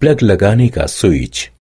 Plug लगाने का switch.